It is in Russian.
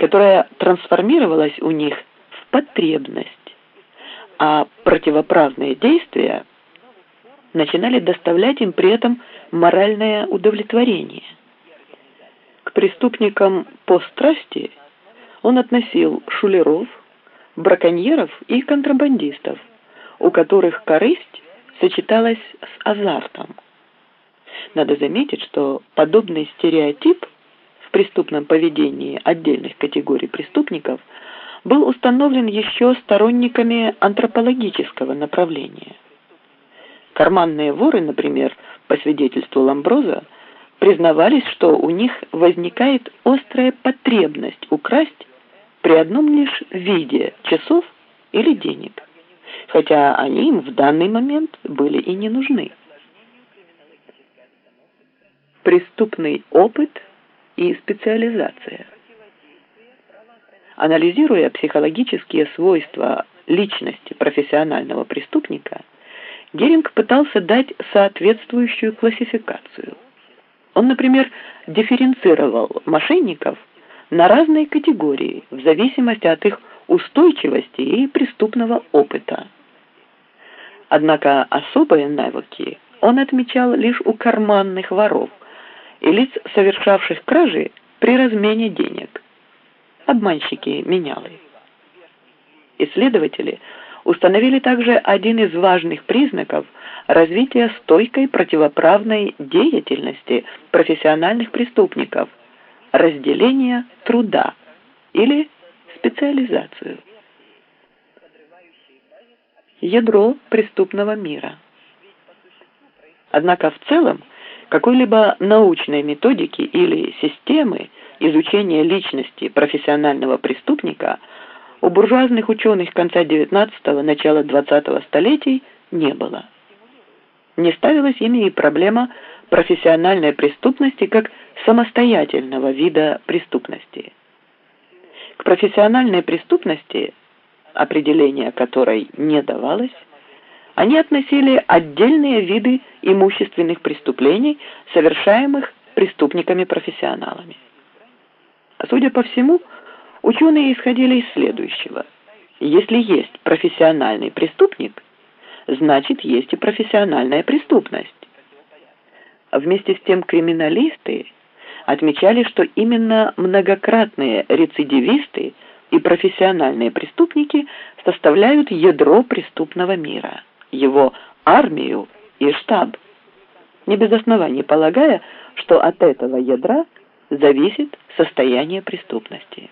которая трансформировалась у них в потребность, а противоправные действия начинали доставлять им при этом моральное удовлетворение. К преступникам по страсти он относил шулеров, браконьеров и контрабандистов, у которых корысть сочеталась с азартом. Надо заметить, что подобный стереотип преступном поведении отдельных категорий преступников был установлен еще сторонниками антропологического направления. Карманные воры, например, по свидетельству Ламброза, признавались, что у них возникает острая потребность украсть при одном лишь виде часов или денег, хотя они им в данный момент были и не нужны. Преступный опыт и специализация. Анализируя психологические свойства личности профессионального преступника, Геринг пытался дать соответствующую классификацию. Он, например, дифференцировал мошенников на разные категории в зависимости от их устойчивости и преступного опыта. Однако особые навыки он отмечал лишь у карманных воров и лиц, совершавших кражи при размене денег. Обманщики менялы. Исследователи установили также один из важных признаков развития стойкой противоправной деятельности профессиональных преступников – разделение труда или специализацию. Ядро преступного мира. Однако в целом какой-либо научной методики или системы изучения личности профессионального преступника у буржуазных ученых конца XIX – начала XX столетий не было. Не ставилась ими и проблема профессиональной преступности как самостоятельного вида преступности. К профессиональной преступности, определение которой не давалось, они относили отдельные виды имущественных преступлений, совершаемых преступниками-профессионалами. Судя по всему, ученые исходили из следующего. Если есть профессиональный преступник, значит есть и профессиональная преступность. Вместе с тем криминалисты отмечали, что именно многократные рецидивисты и профессиональные преступники составляют ядро преступного мира его армию и штаб, не без оснований полагая, что от этого ядра зависит состояние преступности.